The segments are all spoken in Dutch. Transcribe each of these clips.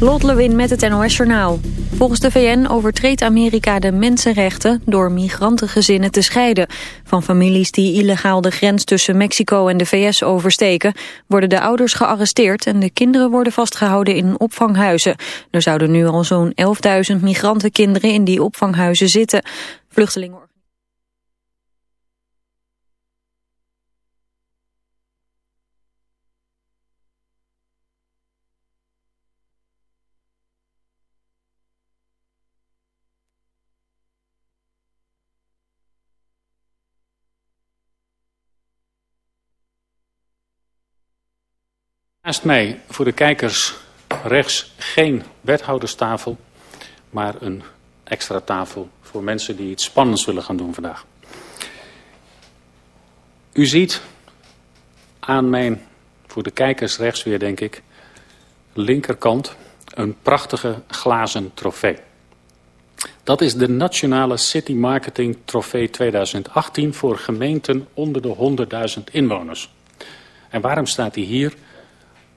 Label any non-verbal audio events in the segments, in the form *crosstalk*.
Lot Lewin met het NOS Journaal. Volgens de VN overtreedt Amerika de mensenrechten door migrantengezinnen te scheiden. Van families die illegaal de grens tussen Mexico en de VS oversteken... worden de ouders gearresteerd en de kinderen worden vastgehouden in opvanghuizen. Er zouden nu al zo'n 11.000 migrantenkinderen in die opvanghuizen zitten. Vluchtelingen Naast mij voor de kijkers rechts geen wethouderstafel, maar een extra tafel voor mensen die iets spannends willen gaan doen vandaag. U ziet aan mijn, voor de kijkers rechts weer denk ik, linkerkant een prachtige glazen trofee. Dat is de Nationale City Marketing Trofee 2018 voor gemeenten onder de 100.000 inwoners. En waarom staat die hier?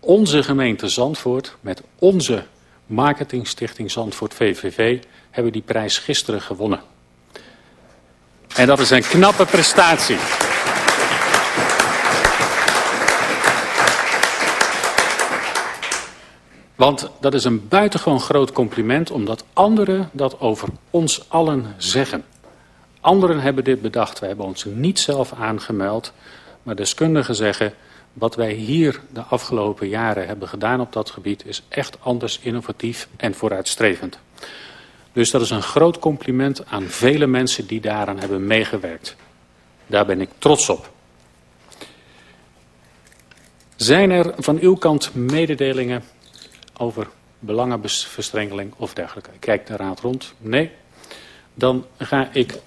Onze gemeente Zandvoort met onze marketingstichting Zandvoort VVV hebben die prijs gisteren gewonnen. En dat is een knappe prestatie. Want dat is een buitengewoon groot compliment omdat anderen dat over ons allen zeggen. Anderen hebben dit bedacht, wij hebben ons niet zelf aangemeld, maar deskundigen zeggen wat wij hier de afgelopen jaren hebben gedaan op dat gebied is echt anders innovatief en vooruitstrevend. Dus dat is een groot compliment aan vele mensen die daaraan hebben meegewerkt. Daar ben ik trots op. Zijn er van uw kant mededelingen over belangenverstrengeling of dergelijke? Ik kijk de raad rond. Nee. Dan ga ik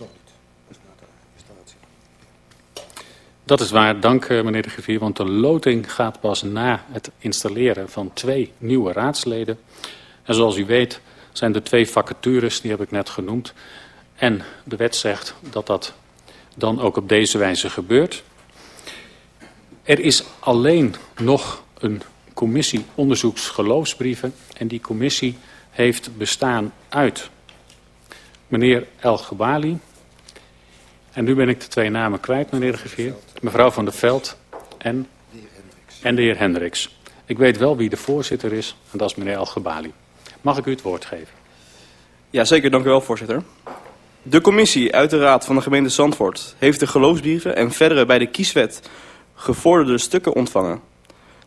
Dat is waar, dank eh, meneer de griffier, want de loting gaat pas na het installeren van twee nieuwe raadsleden. En zoals u weet zijn er twee vacatures, die heb ik net genoemd. En de wet zegt dat dat dan ook op deze wijze gebeurt. Er is alleen nog een commissie onderzoeksgeloofsbrieven. En die commissie heeft bestaan uit meneer El Gebali, en nu ben ik de twee namen kwijt, meneer de. Mevrouw van der Veld en, en de heer Hendricks. Ik weet wel wie de voorzitter is, en dat is meneer Algebali. Mag ik u het woord geven? Ja, zeker. Dank u wel, voorzitter. De commissie uit de Raad van de gemeente Zandvoort heeft de geloofsbrieven en verdere bij de kieswet gevorderde stukken ontvangen.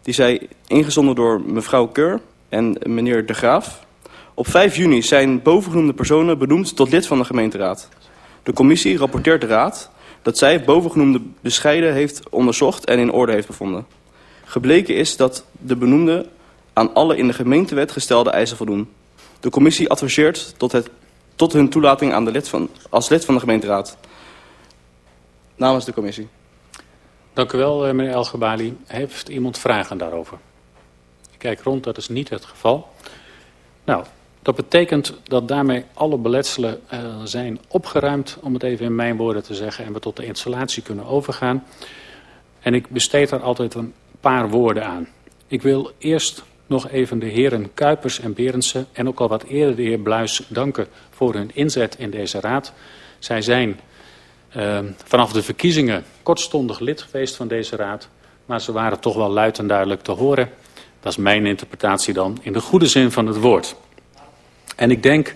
Die zijn ingezonden door mevrouw Keur en meneer De Graaf. Op 5 juni zijn bovengenoemde personen benoemd tot lid van de gemeenteraad. De commissie rapporteert de Raad dat zij bovengenoemde bescheiden heeft onderzocht en in orde heeft bevonden. Gebleken is dat de benoemde aan alle in de gemeentewet gestelde eisen voldoen. De commissie adviseert tot, het, tot hun toelating aan de lid van, als lid van de gemeenteraad. Namens de commissie. Dank u wel, eh, meneer Elgebali. Heeft iemand vragen daarover? Ik kijk rond, dat is niet het geval. Nou, dat betekent dat daarmee alle beletselen uh, zijn opgeruimd, om het even in mijn woorden te zeggen, en we tot de installatie kunnen overgaan. En ik besteed daar altijd een paar woorden aan. Ik wil eerst nog even de heren Kuipers en Berendsen en ook al wat eerder de heer Bluis danken voor hun inzet in deze raad. Zij zijn uh, vanaf de verkiezingen kortstondig lid geweest van deze raad, maar ze waren toch wel luid en duidelijk te horen. Dat is mijn interpretatie dan, in de goede zin van het woord. En ik denk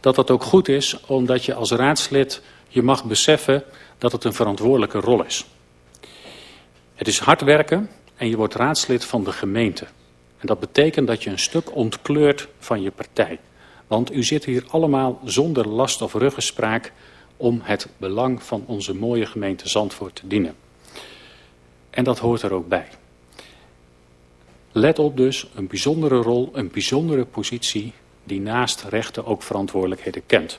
dat dat ook goed is, omdat je als raadslid je mag beseffen dat het een verantwoordelijke rol is. Het is hard werken en je wordt raadslid van de gemeente. En dat betekent dat je een stuk ontkleurt van je partij. Want u zit hier allemaal zonder last of ruggespraak om het belang van onze mooie gemeente Zandvoort te dienen. En dat hoort er ook bij. Let op dus, een bijzondere rol, een bijzondere positie die naast rechten ook verantwoordelijkheden kent.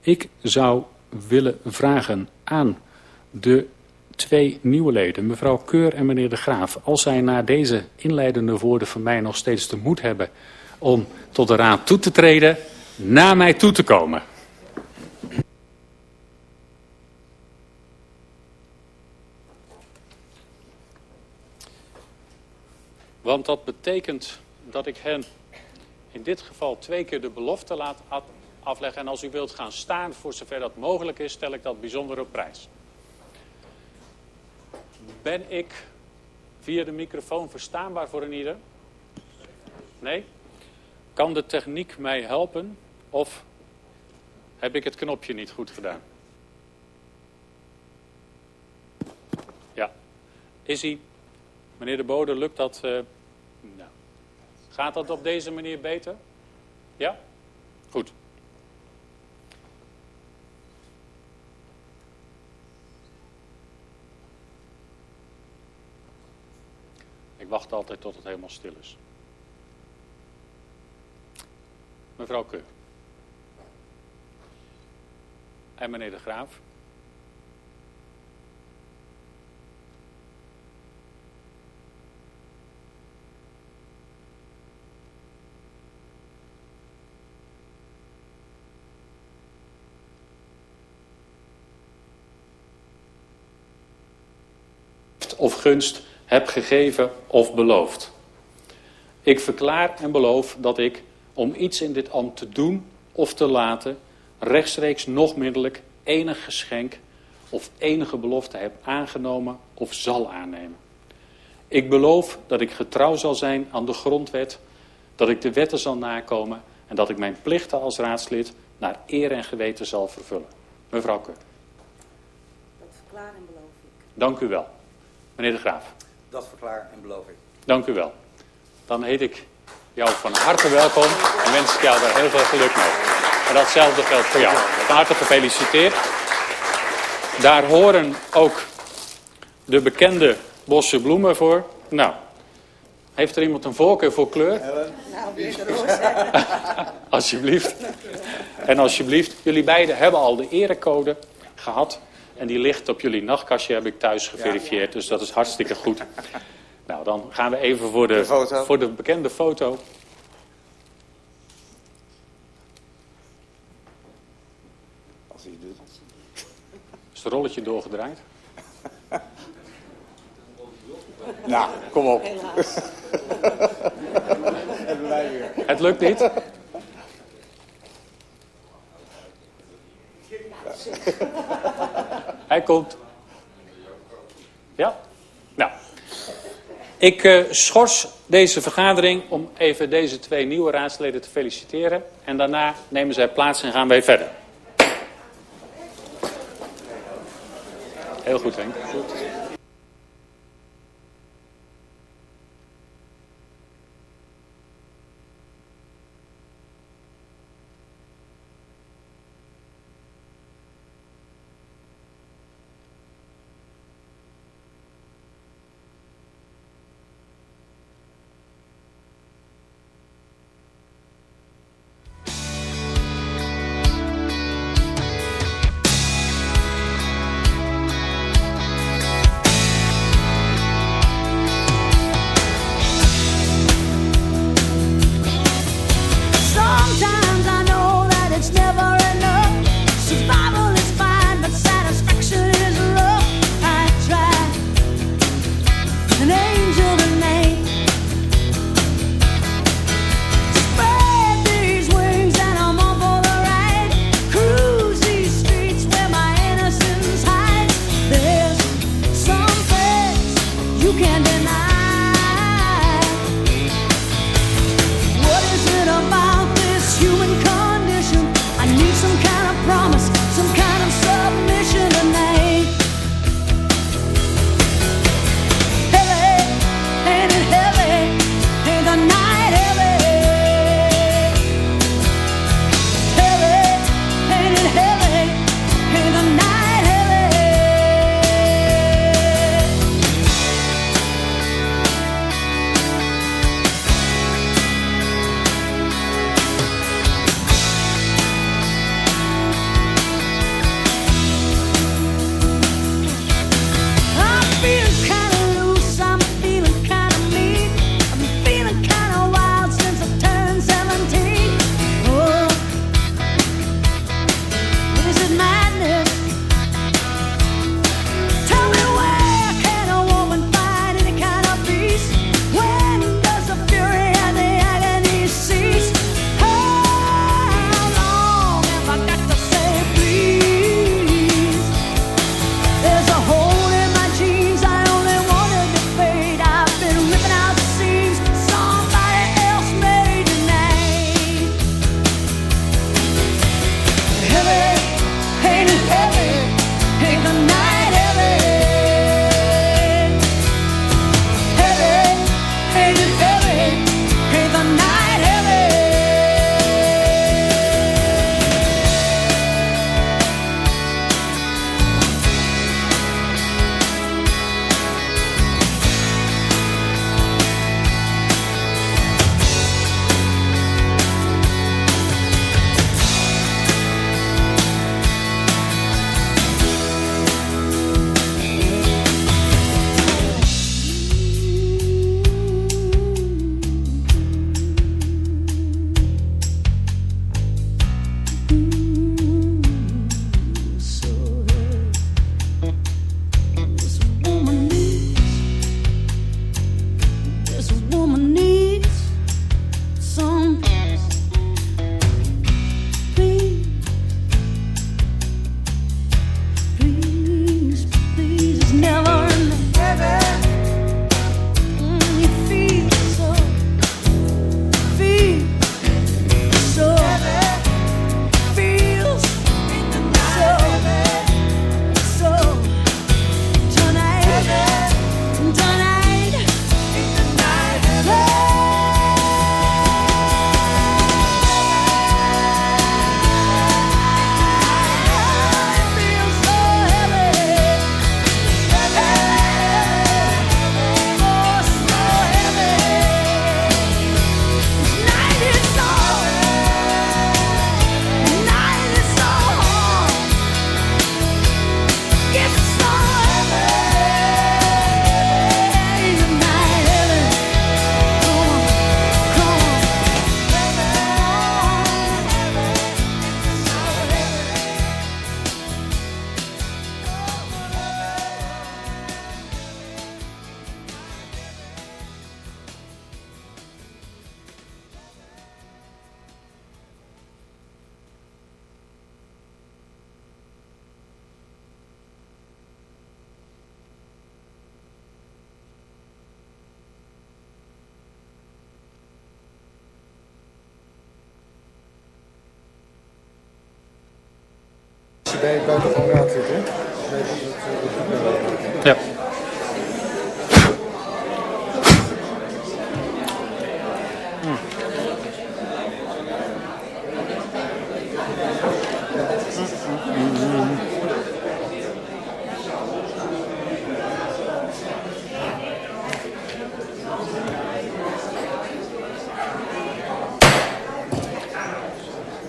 Ik zou willen vragen aan de twee nieuwe leden, mevrouw Keur en meneer De Graaf, als zij na deze inleidende woorden van mij nog steeds de moed hebben om tot de raad toe te treden, naar mij toe te komen. Want dat betekent dat ik hen in dit geval twee keer de belofte laat afleggen. En als u wilt gaan staan, voor zover dat mogelijk is, stel ik dat bijzonder op prijs. Ben ik via de microfoon verstaanbaar voor een ieder? Nee? Kan de techniek mij helpen? Of heb ik het knopje niet goed gedaan? Ja. Is hij? Meneer de Bode, lukt dat? Uh... Gaat dat op deze manier beter? Ja? Goed. Ik wacht altijd tot het helemaal stil is. Mevrouw Keur. En meneer de Graaf. Of gunst heb gegeven of beloofd. Ik verklaar en beloof dat ik, om iets in dit ambt te doen of te laten, rechtstreeks nog middelijk enig geschenk of enige belofte heb aangenomen of zal aannemen. Ik beloof dat ik getrouw zal zijn aan de grondwet, dat ik de wetten zal nakomen en dat ik mijn plichten als raadslid naar eer en geweten zal vervullen. Mevrouw Keur. Dat verklaar en beloof ik. Dank u wel. Meneer de Graaf. Dat verklaar en beloof ik. Dank u wel. Dan heet ik jou van harte welkom en wens ik jou daar heel veel geluk mee. En datzelfde geldt voor jou. Van harte gefeliciteerd. Daar horen ook de bekende bosse bloemen voor. Nou, heeft er iemand een voorkeur voor kleur? Nou, weer de roze. *laughs* alsjeblieft. En alsjeblieft, jullie beiden hebben al de erecode gehad. En die ligt op jullie nachtkastje, heb ik thuis geverifieerd. Dus dat is hartstikke goed. *laughs* Nou, dan gaan we even voor de, voor de bekende foto. Als hij het doet. Is het rolletje doorgedraaid? *laughs* Nou, kom op. *laughs* Wij weer. Het lukt niet? Hij komt. Ja? Nou. Ik uh, schors deze vergadering om even deze twee nieuwe raadsleden te feliciteren. En daarna nemen zij plaats en gaan wij verder. Heel goed, Henk. some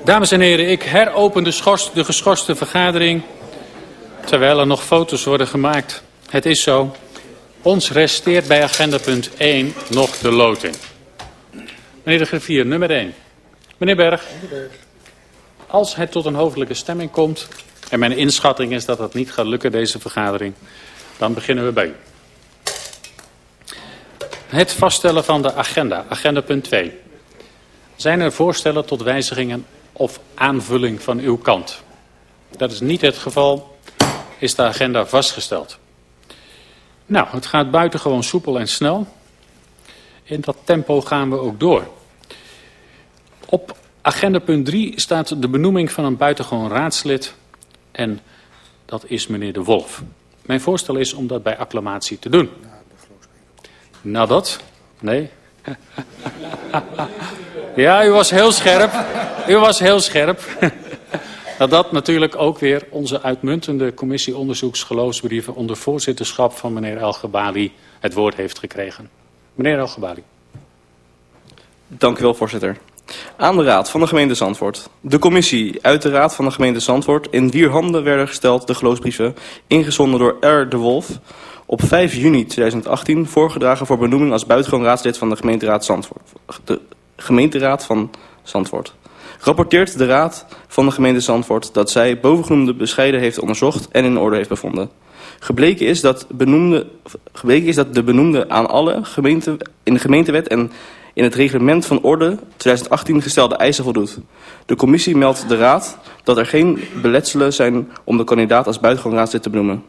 Dames en heren, ik heropen de, de geschorste vergadering terwijl er nog foto's worden gemaakt. Het is zo. Ons resteert bij agenda punt 1 nog de loting. Meneer de griffier, nummer 1. Meneer Berg, als het tot een hoofdelijke stemming komt... en mijn inschatting is dat dat niet gaat lukken, deze vergadering... dan beginnen we bij u. Het vaststellen van de agenda, agenda punt 2. Zijn er voorstellen tot wijzigingen of aanvulling van uw kant? Dat is niet het geval, is de agenda vastgesteld. Nou, het gaat buitengewoon soepel en snel. In dat tempo gaan we ook door. Op agenda punt 3 staat de benoeming van een buitengewoon raadslid. En dat is meneer De Wolf. Mijn voorstel is om dat bij acclamatie te doen. Nadat? Nee? *laughs* ja, u was heel scherp. U was heel scherp. *laughs* Nadat natuurlijk ook weer onze uitmuntende commissie onderzoeksgeloofsbrieven onder voorzitterschap van meneer El Gebali het woord heeft gekregen. Meneer El Gebali. Dank u wel, voorzitter. Aan de Raad van de gemeente Zandvoort. De commissie uit de Raad van de gemeente Zandvoort... in wier handen werden gesteld de geloofsbrieven... ingezonden door R. de Wolf... op 5 juni 2018 voorgedragen voor benoeming... als buitengewoon raadslid van de gemeenteraad Zandvoort. Gemeenteraad van Zandvoort. Rapporteert de Raad van de gemeente Zandvoort... dat zij bovengenoemde bescheiden heeft onderzocht... en in orde heeft bevonden. Gebleken is dat, benoemde, is dat de benoemde aan alle gemeente, in de gemeentewet en in het reglement van orde 2018 gestelde eisen voldoet. De commissie meldt de raad dat er geen beletselen zijn om de kandidaat als buitengewoon raadslid te benoemen.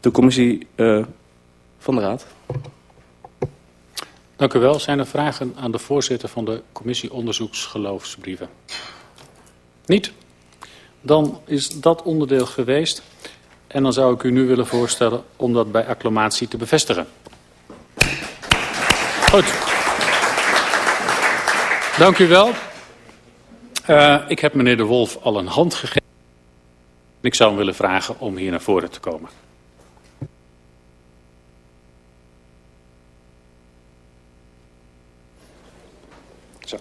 De commissie uh, van de raad. Dank u wel. Zijn er vragen aan de voorzitter van de commissie onderzoeksgeloofsbrieven? Niet? Dan is dat onderdeel geweest. En dan zou ik u nu willen voorstellen om dat bij acclamatie te bevestigen. Goed. Dank u wel. Uh, ik heb meneer De Wolf al een hand gegeven. Ik zou hem willen vragen om hier naar voren te komen. Zo.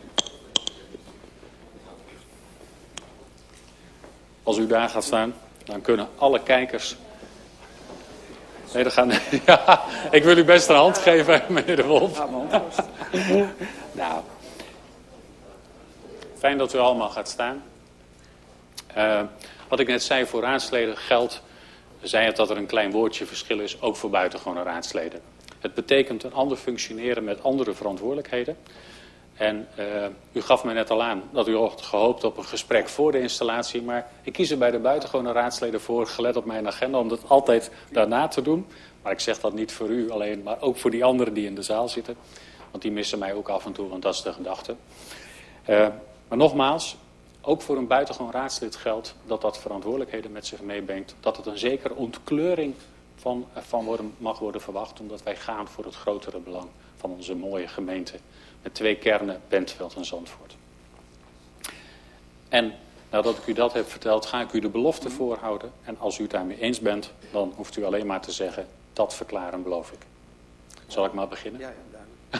Als u daar gaat staan, dan kunnen alle kijkers... Nee, dan gaan... *laughs* ja, ik wil u best een hand geven, *laughs* meneer De Wolf. *laughs* nou, fijn dat u allemaal gaat staan. Uh, wat ik net zei voor raadsleden geldt, zei het dat er een klein woordje verschil is, ook voor buitengewone raadsleden. Het betekent een ander functioneren met andere verantwoordelijkheden. En uh, u gaf me net al aan dat u had gehoopt op een gesprek voor de installatie. Maar ik kies er bij de buitengewone raadsleden voor, gelet op mijn agenda, om dat altijd daarna te doen. Maar ik zeg dat niet voor u alleen, maar ook voor die anderen die in de zaal zitten. Want die missen mij ook af en toe, want dat is de gedachte. Uh, maar nogmaals, ook voor een buitengewoon raadslid geldt dat dat verantwoordelijkheden met zich meebrengt. Dat het een zekere ontkleuring van, van worden, mag worden verwacht, omdat wij gaan voor het grotere belang van onze mooie gemeente. Met twee kernen, Bentveld en Zandvoort. En nadat ik u dat heb verteld, ga ik u de belofte voorhouden. En als u het daarmee eens bent, dan hoeft u alleen maar te zeggen, dat verklaren beloof ik. Zal ik maar beginnen? Ja, ja, *laughs*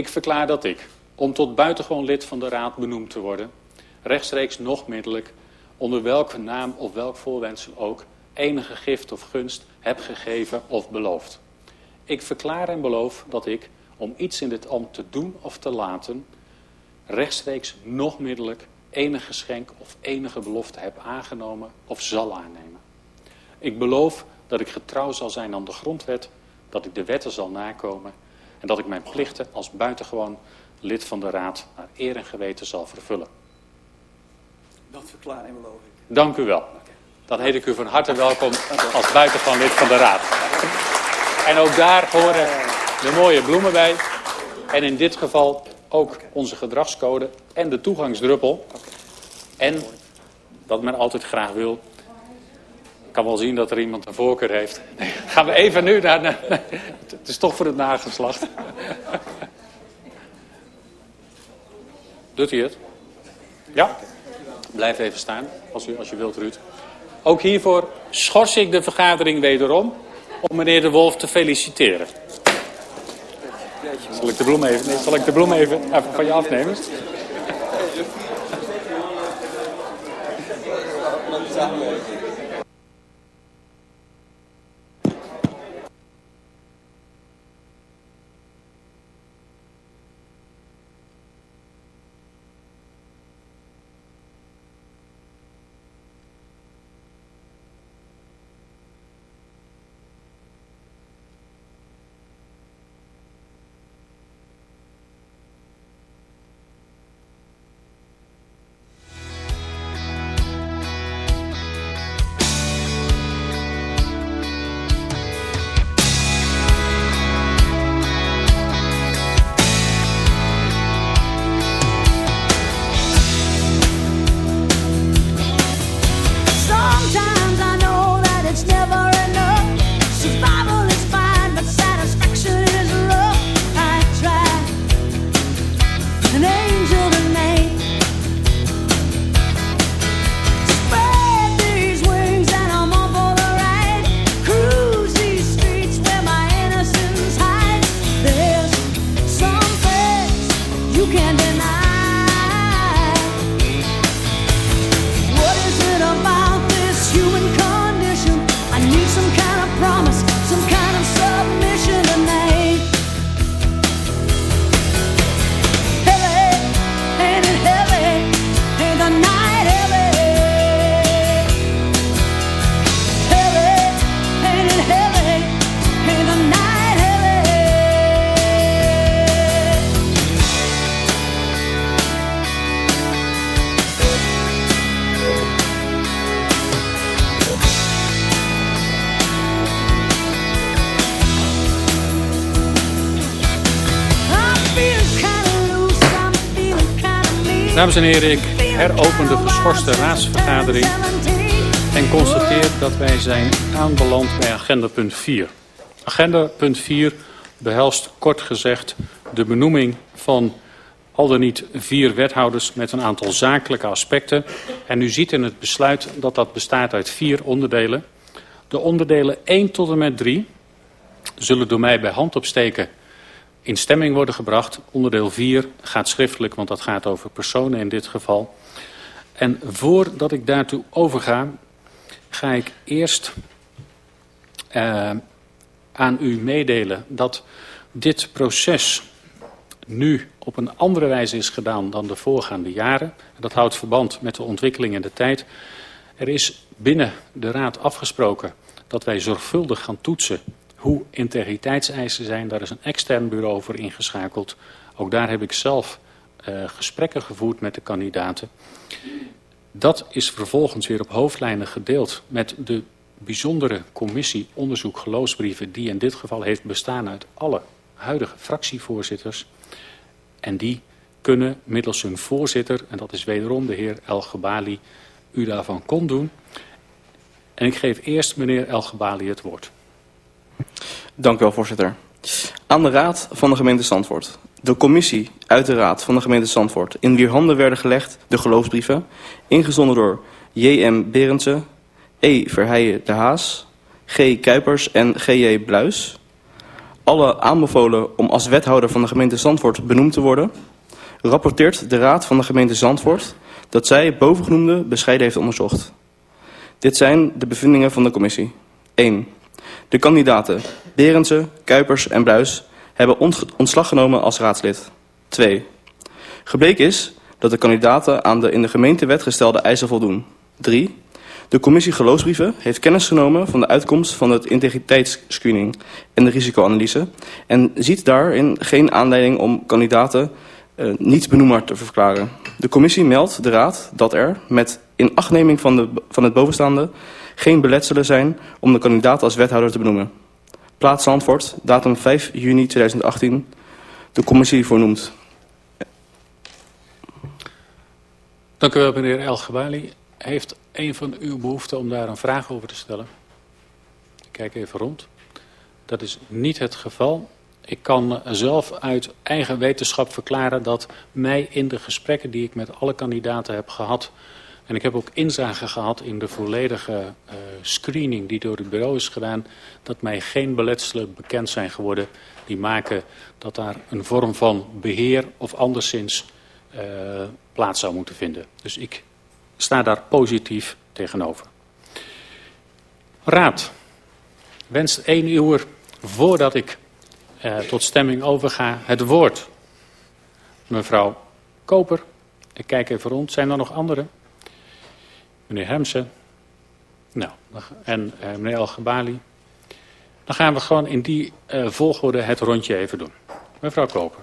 ik verklaar dat ik, om tot buitengewoon lid van de Raad benoemd te worden, rechtstreeks nog middelijk, onder welke naam of welk voorwensel ook, enige gift of gunst heb gegeven of beloofd. Ik verklaar en beloof dat ik, om iets in dit ambt te doen of te laten, rechtstreeks nog middelijk enig geschenk of enige belofte heb aangenomen of zal aannemen. Ik beloof dat ik getrouw zal zijn aan de grondwet, dat ik de wetten zal nakomen en dat ik mijn plichten als buitengewoon lid van de Raad naar eer en geweten zal vervullen. Dat verklaar en beloof ik. Dank u wel. Dan heet ik u van harte welkom als buitengewoon lid van de Raad. En ook daar horen de mooie bloemen bij. En in dit geval ook onze gedragscode en de toegangsdruppel. En, wat men altijd graag wil, ik kan wel zien dat er iemand een voorkeur heeft. Gaan we even nu naar... Nee, het is toch voor het nageslacht. Doet u het? Ja? Blijf even staan, als u, als je wilt, Ruud. Ook hiervoor schors ik de vergadering wederom om meneer De Wolf te feliciteren. Zal ik de bloem even, nee, zal ik de bloem even, van je afnemen? Dames en heren, ik heropen de geschorste raadsvergadering en constateer dat wij zijn aanbeland bij agenda punt 4. Agenda punt 4 behelst kort gezegd de benoeming van al dan niet vier wethouders met een aantal zakelijke aspecten. En u ziet in het besluit dat dat bestaat uit vier onderdelen. De onderdelen 1 tot en met 3 zullen door mij bij hand opsteken in stemming worden gebracht. Onderdeel 4 gaat schriftelijk, want dat gaat over personen in dit geval. En voordat ik daartoe overga, ga ik eerst eh, aan u meedelen dat dit proces nu op een andere wijze is gedaan dan de voorgaande jaren. Dat houdt verband met de ontwikkeling in de tijd. Er is binnen de Raad afgesproken dat wij zorgvuldig gaan toetsen hoe integriteitseisen zijn. Daar is een extern bureau voor ingeschakeld. Ook daar heb ik zelf uh, gesprekken gevoerd met de kandidaten. Dat is vervolgens weer op hoofdlijnen gedeeld met de bijzondere commissie onderzoek geloofsbrieven... die in dit geval heeft bestaan uit alle huidige fractievoorzitters. En die kunnen middels hun voorzitter, en dat is wederom de heer El Gebali, u daarvan kon doen. En ik geef eerst meneer El Gebali het woord. Dank u wel, voorzitter. Aan de raad van de gemeente Zandvoort. De commissie uit de raad van de gemeente Zandvoort... in wier handen werden gelegd de geloofsbrieven... ingezonden door J.M. Berendsen, E. Verheijen de Haas... G. Kuipers en G.J. Bluis... alle aanbevolen om als wethouder van de gemeente Zandvoort benoemd te worden... rapporteert de raad van de gemeente Zandvoort... dat zij bovengenoemde bescheiden heeft onderzocht. Dit zijn de bevindingen van de commissie. 1. De kandidaten Berendsen, Kuipers en Bluis hebben ontslag genomen als raadslid. 2. Gebleken is dat de kandidaten aan de in de gemeentewet gestelde eisen voldoen. 3. De commissie geloofsbrieven heeft kennis genomen van de uitkomst van het integriteitsscreening en de risicoanalyse en ziet daarin geen aanleiding om kandidaten uh, niet benoembaar te verklaren. De commissie meldt de raad dat er met in achtneming van, de, van het bovenstaande geen beletselen zijn om de kandidaat als wethouder te benoemen. Plaats Zandvoort, datum 5 juni 2018, de commissie voornoemt. Dank u wel, meneer El Gebali. Heeft een van u behoefte om daar een vraag over te stellen? Ik kijk even rond. Dat is niet het geval. Ik kan zelf uit eigen wetenschap verklaren dat mij in de gesprekken die ik met alle kandidaten heb gehad... en ik heb ook inzage gehad in de volledige uh, screening die door het bureau is gedaan... dat mij geen beletselen bekend zijn geworden die maken dat daar een vorm van beheer of anderszins uh, plaats zou moeten vinden. Dus ik sta daar positief tegenover. Raad wenst één uur voordat ik uh, tot stemming overga het woord. Mevrouw Koper, ik kijk even rond. Zijn er nog anderen? Meneer Hemsen. Nou, en uh, meneer Al-Gebali. Dan gaan we gewoon in die uh, volgorde het rondje even doen. Mevrouw Koper.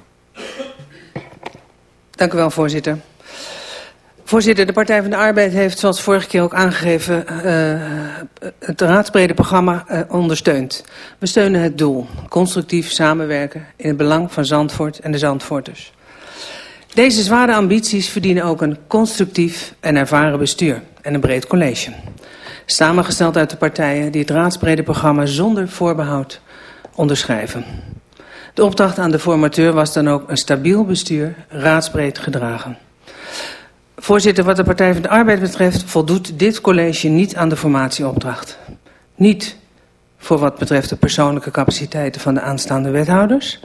Dank u wel, voorzitter. Voorzitter, de Partij van de Arbeid heeft zoals vorige keer ook aangegeven uh, het raadsbrede programma uh, ondersteund. We steunen het doel, constructief samenwerken in het belang van Zandvoort en de Zandvoorters. Deze zware ambities verdienen ook een constructief en ervaren bestuur en een breed college. Samengesteld uit de partijen die het raadsbrede programma zonder voorbehoud onderschrijven. De opdracht aan de formateur was dan ook een stabiel bestuur, raadsbreed gedragen. Voorzitter, wat de Partij van de Arbeid betreft voldoet dit college niet aan de formatieopdracht. Niet voor wat betreft de persoonlijke capaciteiten van de aanstaande wethouders,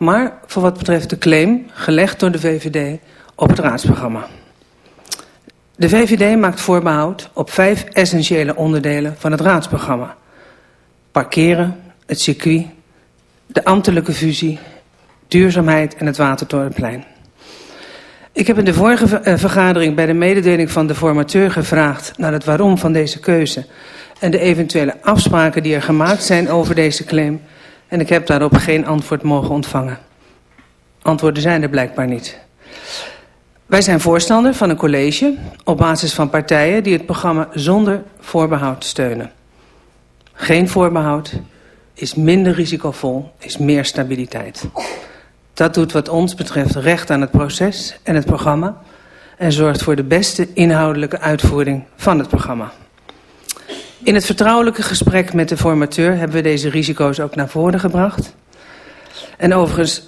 maar voor wat betreft de claim gelegd door de VVD op het raadsprogramma. De VVD maakt voorbehoud op vijf essentiële onderdelen van het raadsprogramma. Parkeren, het circuit, de ambtelijke fusie, duurzaamheid en het Watertorenplein. Ik heb in de vorige vergadering bij de mededeling van de formateur gevraagd naar het waarom van deze keuze en de eventuele afspraken die er gemaakt zijn over deze claim en ik heb daarop geen antwoord mogen ontvangen. Antwoorden zijn er blijkbaar niet. Wij zijn voorstander van een college op basis van partijen die het programma zonder voorbehoud steunen. Geen voorbehoud is minder risicovol, is meer stabiliteit. Dat doet wat ons betreft recht aan het proces en het programma en zorgt voor de beste inhoudelijke uitvoering van het programma. In het vertrouwelijke gesprek met de formateur hebben we deze risico's ook naar voren gebracht. En overigens,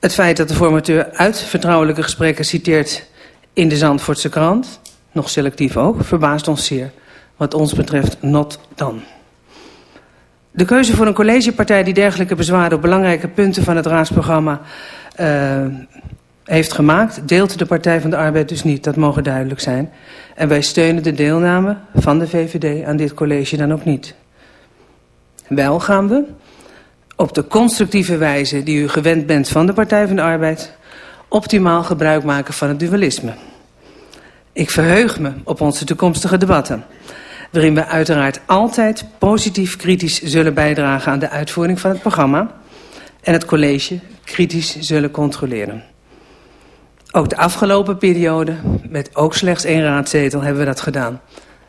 het feit dat de formateur uit vertrouwelijke gesprekken citeert in de Zandvoortse krant, nog selectief ook, verbaast ons zeer. Wat ons betreft, not dan. De keuze voor een collegepartij die dergelijke bezwaren op belangrijke punten van het raadsprogramma uh, heeft gemaakt, deelt de Partij van de Arbeid dus niet. Dat mogen duidelijk zijn. En wij steunen de deelname van de VVD aan dit college dan ook niet. Wel gaan we op de constructieve wijze die u gewend bent van de Partij van de Arbeid optimaal gebruik maken van het dualisme. Ik verheug me op onze toekomstige debatten. waarin we uiteraard altijd positief kritisch zullen bijdragen aan de uitvoering van het programma en het college kritisch zullen controleren. Ook de afgelopen periode, met ook slechts één raadzetel, hebben we dat gedaan.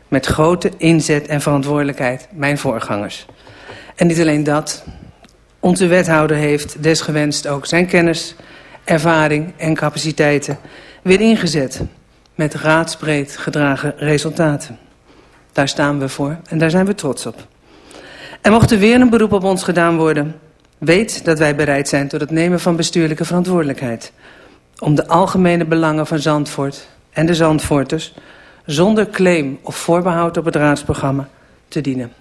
Met grote inzet en verantwoordelijkheid, mijn voorgangers. En niet alleen dat, onze wethouder heeft desgewenst ook zijn kennis, ervaring en capaciteiten weer ingezet met raadsbreed gedragen resultaten. Daar staan we voor en daar zijn we trots op. En mocht er weer een beroep op ons gedaan worden, weet dat wij bereid zijn tot het nemen van bestuurlijke verantwoordelijkheid. Om de algemene belangen van Zandvoort en de Zandvoorters zonder claim of voorbehoud op het raadsprogramma te dienen.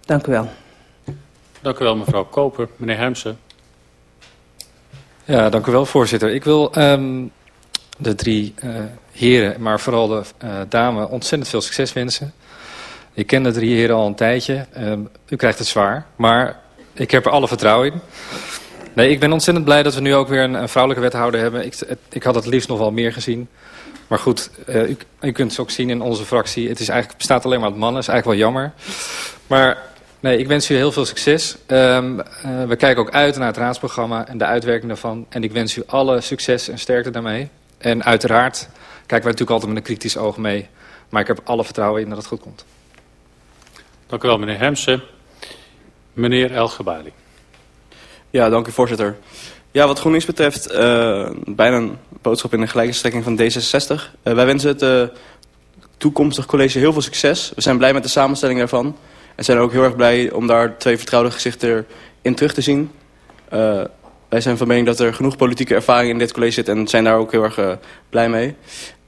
Dank u wel. Dank u wel, mevrouw Koper. Meneer Hermsen. Ja, dank u wel, voorzitter. Ik wil um, de drie uh, heren, maar vooral de uh, dame, ontzettend veel succes wensen. Ik ken de drie heren al een tijdje. Um, u krijgt het zwaar, maar ik heb er alle vertrouwen in. Nee, ik ben ontzettend blij dat we nu ook weer een, vrouwelijke wethouder hebben. Ik, ik had het liefst nog wel meer gezien. Maar goed, uh, u, u kunt het ook zien in onze fractie. Het is eigenlijk, bestaat alleen maar uit mannen. Is eigenlijk wel jammer. Maar nee, ik wens u heel veel succes. Um, uh, we kijken ook uit naar het raadsprogramma en de uitwerking daarvan. En ik wens u alle succes en sterkte daarmee. En uiteraard kijken wij natuurlijk altijd met een kritisch oog mee. Maar ik heb alle vertrouwen in dat het goed komt. Dank u wel, meneer Hemsen. Meneer Elgebali. Ja, dank u voorzitter. Ja, wat GroenLinks betreft, uh, bijna een boodschap in de gelijke strekking van D66. Uh, wij wensen het uh, toekomstig college heel veel succes. We zijn blij met de samenstelling daarvan. En zijn ook heel erg blij om daar twee vertrouwde gezichten in terug te zien. Wij zijn van mening dat er genoeg politieke ervaring in dit college zit en zijn daar ook heel erg blij mee.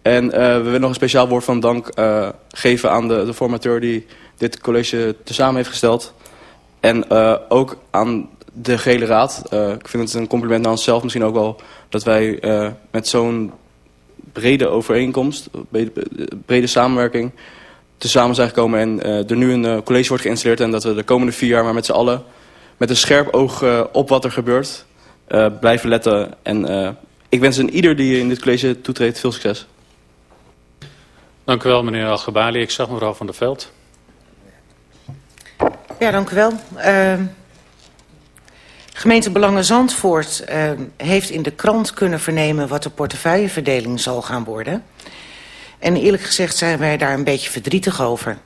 En we willen nog een speciaal woord van dank geven aan de, de formateur die dit college tezamen heeft gesteld. En ook aan de gele raad. Uh, ik vind het een compliment naar onszelf misschien ook wel dat wij uh, met zo'n brede overeenkomst, brede, brede samenwerking, tezamen zijn gekomen en uh, er nu een uh, college wordt geïnstalleerd en dat we de komende vier jaar maar met z'n allen met een scherp oog uh, op wat er gebeurt uh, blijven letten. En uh, ik wens een ieder die in dit college toetreedt veel succes. Dank u wel, meneer Algebali. Ik zag mevrouw Van der Veld. Ja, dank u wel. Gemeente Belangen Zandvoort uh, heeft in de krant kunnen vernemen wat de portefeuilleverdeling zal gaan worden. En eerlijk gezegd zijn wij daar een beetje verdrietig over.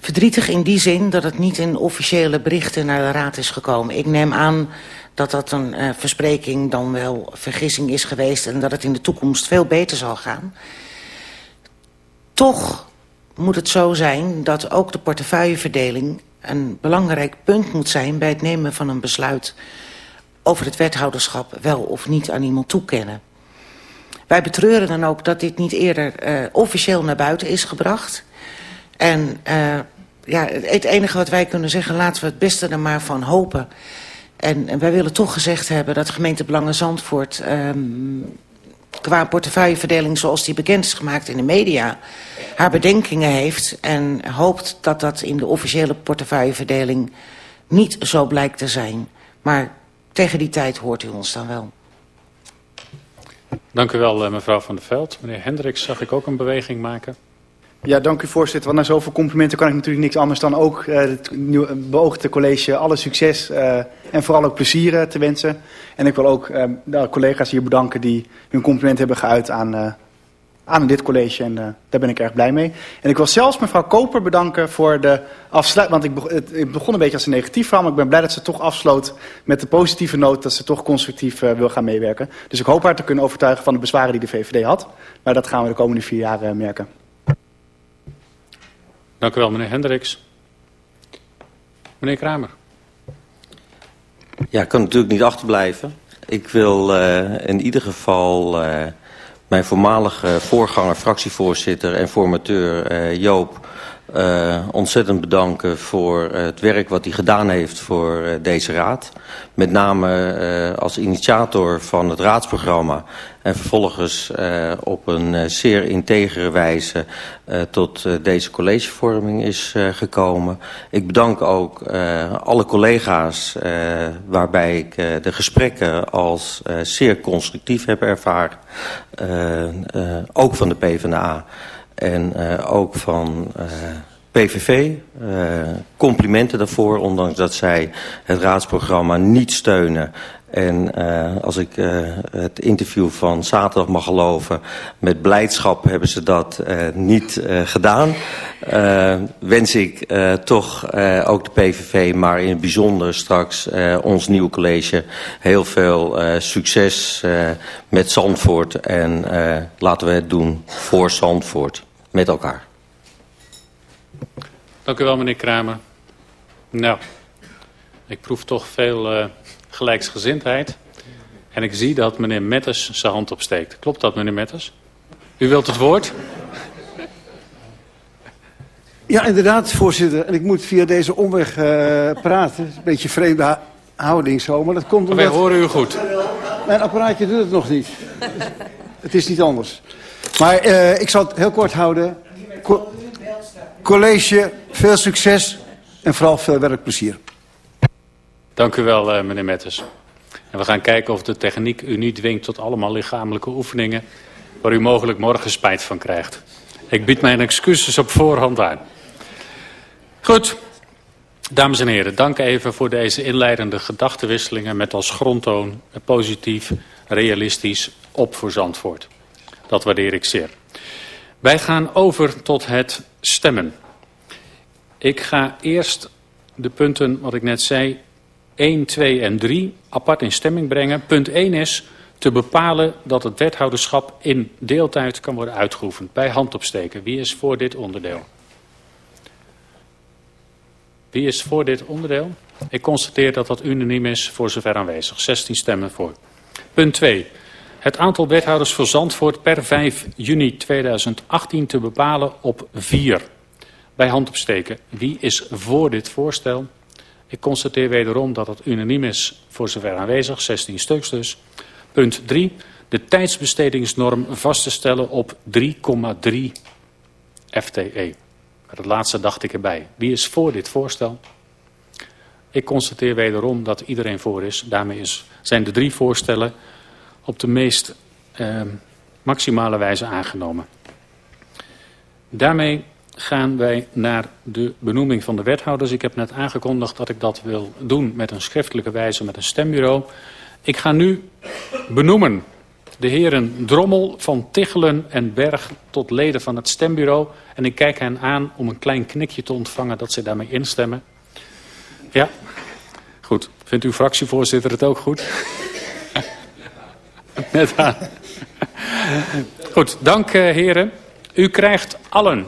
Verdrietig in die zin dat het niet in officiële berichten naar de raad is gekomen. Ik neem aan dat dat een uh, verspreking dan wel vergissing is geweest... en dat het in de toekomst veel beter zal gaan. Toch moet het zo zijn dat ook de portefeuilleverdeling... een belangrijk punt moet zijn bij het nemen van een besluit... over het wethouderschap wel of niet aan iemand toekennen. Wij betreuren dan ook dat dit niet eerder uh, officieel naar buiten is gebracht... En uh, ja, het enige wat wij kunnen zeggen, laten we het beste er maar van hopen. En, wij willen toch gezegd hebben dat gemeente Belangen Zandvoort... Um, qua portefeuilleverdeling zoals die bekend is gemaakt in de media... haar bedenkingen heeft en hoopt dat dat in de officiële portefeuilleverdeling... niet zo blijkt te zijn. Maar tegen die tijd hoort u ons dan wel. Dank u wel, mevrouw Van der Veld. Meneer Hendricks zag ik ook een beweging maken. Ja, dank u voorzitter. Want na zoveel complimenten kan ik natuurlijk niks anders dan ook uh, het beoogde college alle succes uh, en vooral ook plezier te wensen. En ik wil ook de collega's hier bedanken die hun compliment hebben geuit aan, aan dit college. En daar ben ik erg blij mee. En ik wil zelfs mevrouw Koper bedanken voor de afsluiting. Want ik, het, begon een beetje als een negatief verhaal, maar ik ben blij dat ze toch afsloot met de positieve noot dat ze toch constructief wil gaan meewerken. Dus ik hoop haar te kunnen overtuigen van de bezwaren die de VVD had. Maar dat gaan we de komende vier jaar merken. Dank u wel, meneer Hendricks. Meneer Kramer. Ja, ik kan natuurlijk niet achterblijven. Ik wil uh, in ieder geval uh, mijn voormalige voorganger, fractievoorzitter en formateur uh, Joop... Uh, ontzettend bedanken voor uh, het werk wat hij gedaan heeft voor uh, deze raad. Met name als initiator van het raadsprogramma. En vervolgens op een zeer integere wijze tot deze collegevorming is gekomen. Ik bedank ook alle collega's waarbij ik de gesprekken als zeer constructief heb ervaren. Ook van de PvdA. En uh, ook van uh, PVV. eh, complimenten daarvoor, ondanks dat zij het raadsprogramma niet steunen. En eh, als ik eh, het interview van zaterdag mag geloven... met blijdschap hebben ze dat eh, niet eh, gedaan. Eh, wens ik eh, toch eh, ook de PVV, maar in het bijzonder straks eh, ons nieuwe college... heel veel eh, succes eh, met Zandvoort. En eh, laten we het doen voor Zandvoort, met elkaar. Dank u wel, meneer Kramer. Nou, ik proef toch veel eh, gelijksgezindheid. En ik zie dat meneer Metters zijn hand opsteekt. Klopt dat, meneer Metters? U wilt het woord? Ja, inderdaad, voorzitter. En ik moet via deze omweg eh, praten. Het is een beetje vreemde houding zo, maar dat komt Wij omdat... horen u goed. Mijn apparaatje doet het nog niet. Het is niet anders. Maar eh, ik zal het heel kort houden. Co- college, veel succes en vooral veel werkplezier. Dank u wel, eh, meneer Metters. En we gaan kijken of de techniek u niet dwingt tot allemaal lichamelijke oefeningen... waar u mogelijk morgen spijt van krijgt. Ik bied mijn excuses op voorhand aan. Goed, dames en heren, dank even voor deze inleidende gedachtenwisselingen... met als grondtoon positief, realistisch, op voor Zandvoort. Dat waardeer ik zeer. Wij gaan over tot het stemmen. Ik ga eerst de punten, wat ik net zei, 1, 2 en 3 apart in stemming brengen. Punt 1 is te bepalen dat het wethouderschap in deeltijd kan worden uitgeoefend. Bij handopsteken. Wie is voor dit onderdeel? Wie is voor dit onderdeel? Ik constateer dat dat unaniem is voor zover aanwezig. 16 stemmen voor. Punt 2. Het aantal wethouders voor Zandvoort per 5 juni 2018 te bepalen op 4. Bij handopsteken. Wie is voor dit voorstel? Ik constateer wederom dat het unaniem is voor zover aanwezig, 16 stuks dus. Punt 3. De tijdsbestedingsnorm vast te stellen op 3,3 FTE. Het laatste dacht ik erbij. Wie is voor dit voorstel? Ik constateer wederom dat iedereen voor is. Daarmee is, zijn de drie voorstellen op de meest eh, maximale wijze aangenomen. Daarmee gaan wij naar de benoeming van de wethouders. Ik heb net aangekondigd dat ik dat wil doen met een schriftelijke wijze met een stembureau. Ik ga nu benoemen de heren Drommel, Van Tichelen en Berg tot leden van het stembureau. En ik kijk hen aan om een klein knikje te ontvangen dat ze daarmee instemmen. Ja, goed. Vindt uw fractievoorzitter het ook goed? *laughs* Aan. Goed, dank eh, heren. U krijgt allen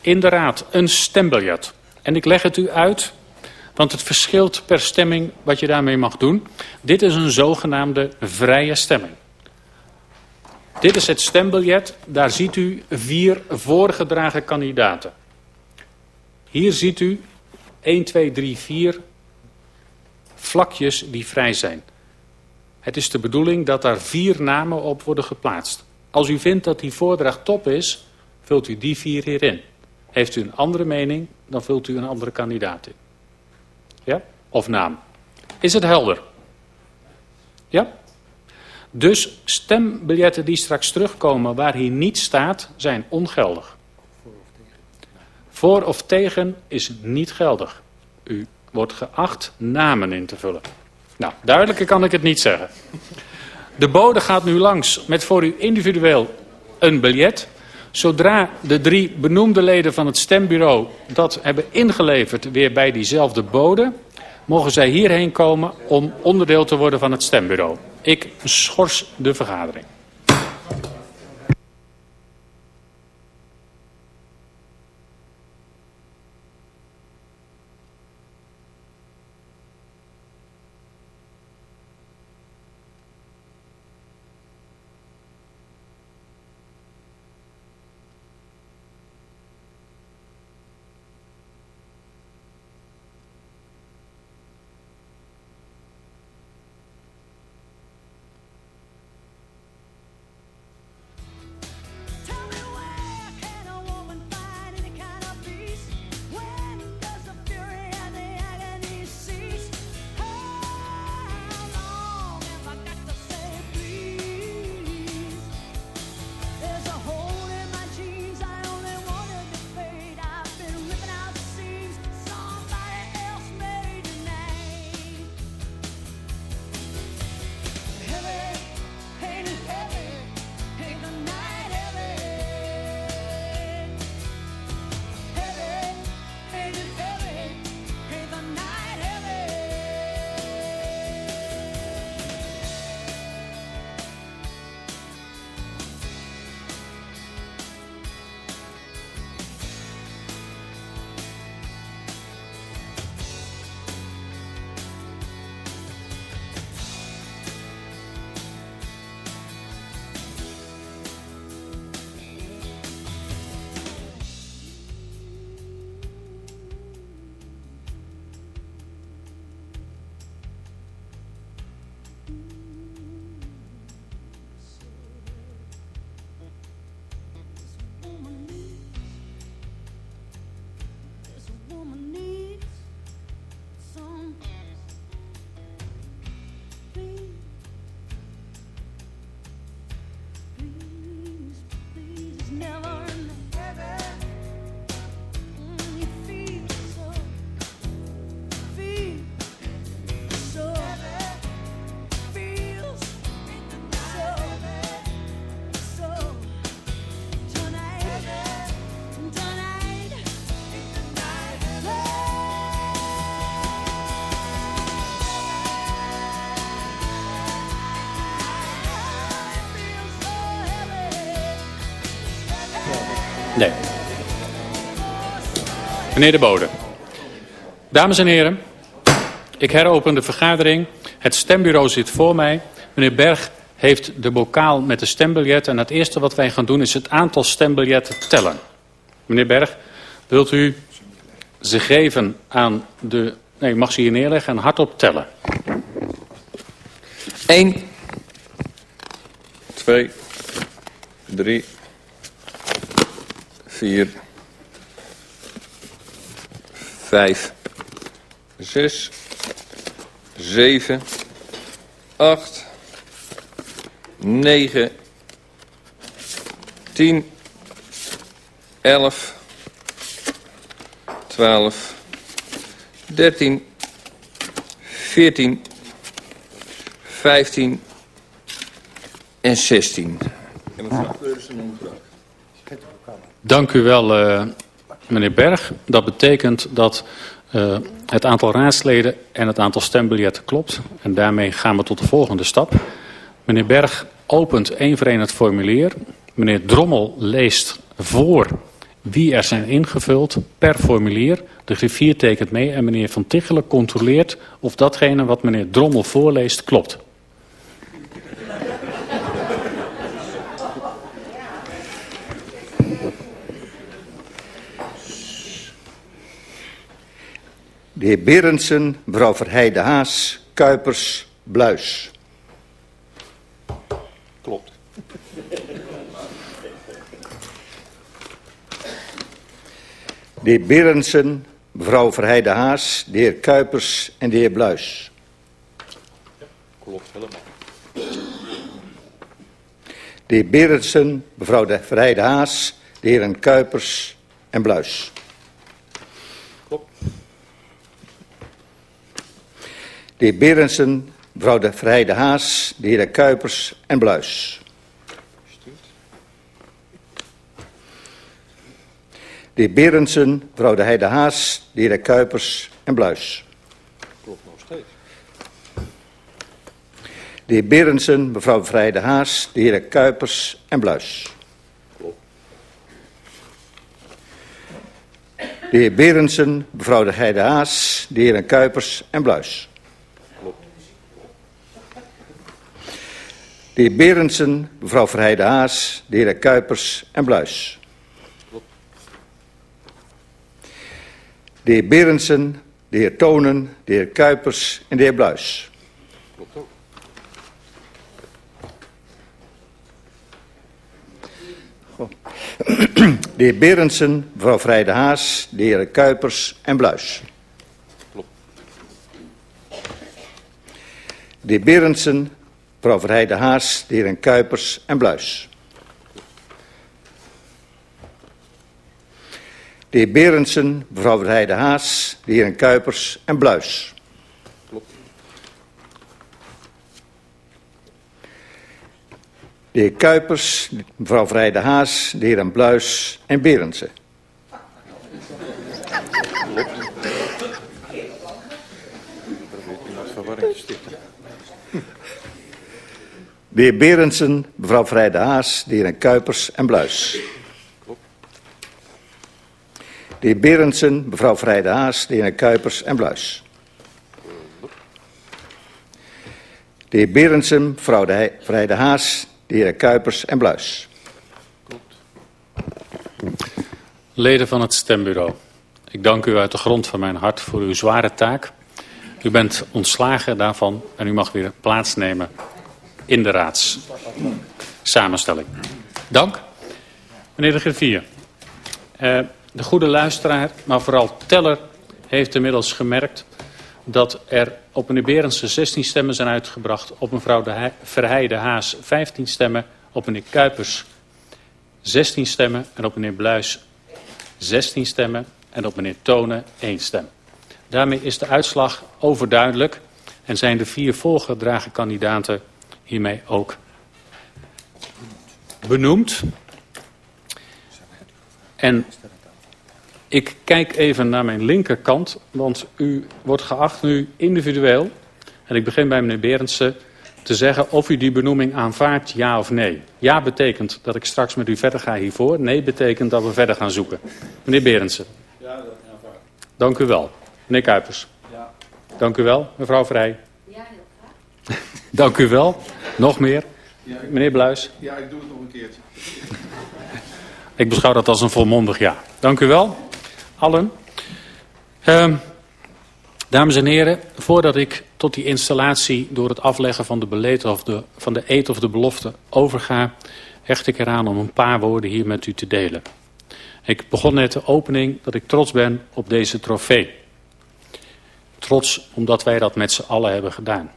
in de raad een stembiljet. En ik leg het u uit, want het verschilt per stemming wat je daarmee mag doen. Dit is een zogenaamde vrije stemming. Dit is het stembiljet. Daar ziet u vier voorgedragen kandidaten. Hier ziet u 1, 2, 3, 4 vlakjes die vrij zijn. Het is de bedoeling dat daar vier namen op worden geplaatst. Als u vindt dat die voordracht top is, vult u die vier hierin. Heeft u een andere mening, dan vult u een andere kandidaat in. Ja? Of naam. Is het helder? Ja? Dus stembiljetten die straks terugkomen waar hier niet staat, zijn ongeldig. Voor of tegen is niet geldig. U wordt geacht namen in te vullen. Nou, duidelijker kan ik het niet zeggen. De bode gaat nu langs met voor u individueel een biljet. Zodra de drie benoemde leden van het stembureau dat hebben ingeleverd weer bij diezelfde bode, mogen zij hierheen komen om onderdeel te worden van het stembureau. Ik schors de vergadering. Nee. Meneer De Bode. Dames en heren, ik heropen de vergadering. Het stembureau zit voor mij. Meneer Berg heeft de bokaal met de stembiljet. En het eerste wat wij gaan doen is het aantal stembiljetten tellen. Meneer Berg, wilt u ze geven aan de... Nee, ik mag ze hier neerleggen en hardop tellen. 1, 2, 3, 4, 5, 6, 7, 8, 9, 10, 11, 12, 13, 14, 15 en 16. En. Dank u wel, eh, meneer Berg. Dat betekent dat eh, het aantal raadsleden en het aantal stembiljetten klopt. En daarmee gaan we tot de volgende stap. Meneer Berg opent één voor één het formulier. Meneer Drommel leest voor wie er zijn ingevuld per formulier. De griffier tekent mee en meneer Van Tichelen controleert of datgene wat meneer Drommel voorleest klopt. De heer Berendsen, mevrouw Verheijden Haas, Kuipers, Bluis. Klopt. De heer Berendsen, mevrouw Verheijden Haas, de heer Kuipers en de heer Bluis. Klopt helemaal. De heer Berendsen, mevrouw de Verheijden Haas, de heren Kuipers en Bluis. De heer Berendsen, mevrouw de Verheijden Haas, de heren Kuipers en Bluis. De heer Berendsen, mevrouw de Heide Haas, de heren Kuipers en Bluis. Klopt nog steeds. De heer Berendsen, mevrouw de Verheijden Haas, de heren Kuipers en Bluis. Klopt. De heer Berendsen, mevrouw de Heide Haas, de heren Kuipers en Bluis. De heer Berendsen, mevrouw Verheide Haas, de heren Kuipers en Bluis. De heer Berendsen, de heer Tonen, de heer Kuipers en de heer Bluis. De heer Berendsen, mevrouw Vrijde Haas, de heren Kuipers en Bluis. Klopt. De heer Berendsen, mevrouw Vrijde Haas, de heren Kuipers en Bluis. De heer Berendsen, mevrouw Vrijde Haas, de heren Kuipers en Bluis. Klopt. De heer Kuipers, mevrouw Vrijde Haas, de heren Bluis en Berendsen. Klopt. Probeert u wat verwarring te stichten. De heer Berendsen, mevrouw Vrijde Haas, de heren Kuipers en Bluis. De heer Berendsen, mevrouw Vrijde Haas, de heren Kuipers en Bluis. De heer Berendsen, mevrouw de Haas, de heren Kuipers en Bluis. Leden van het stembureau, ik dank u uit de grond van mijn hart voor uw zware taak. U bent ontslagen daarvan en u mag weer plaatsnemen in de raadssamenstelling. Dank. Meneer de griffier, eh, de goede luisteraar, maar vooral teller, heeft inmiddels gemerkt dat er op meneer Berendsen 16 stemmen zijn uitgebracht, op mevrouw de Verheijden Haas 15 stemmen, op meneer Kuipers 16 stemmen en op meneer Bluis 16 stemmen en op meneer Tonen 1 stem. Daarmee is de uitslag overduidelijk en zijn de vier voorgedragen kandidaten hiermee ook benoemd. En ik kijk even naar mijn linkerkant, want u wordt geacht nu individueel, en ik begin bij meneer Berendsen, te zeggen of u die benoeming aanvaardt, ja of nee. Ja betekent dat ik straks met u verder ga hiervoor. Nee betekent dat we verder gaan zoeken. Meneer Berendsen. Ja, dat aanvaard. Dank u wel. Meneer Kuipers. Ja. Dank u wel. Mevrouw Vrij. Dank u wel. Nog meer. Ja, ik- Meneer Bluis. Ja, ik doe het nog een keertje. *laughs* Ik beschouw dat als een volmondig ja. Dank u wel. Allen. Ehm, dames en heren, voordat ik tot die installatie door het afleggen van de, beleid of de, van de eed of de belofte overga, hecht ik eraan om een paar woorden hier met u te delen. Ik begon net de opening dat ik trots ben op deze trofee. Trots omdat wij dat met z'n allen hebben gedaan.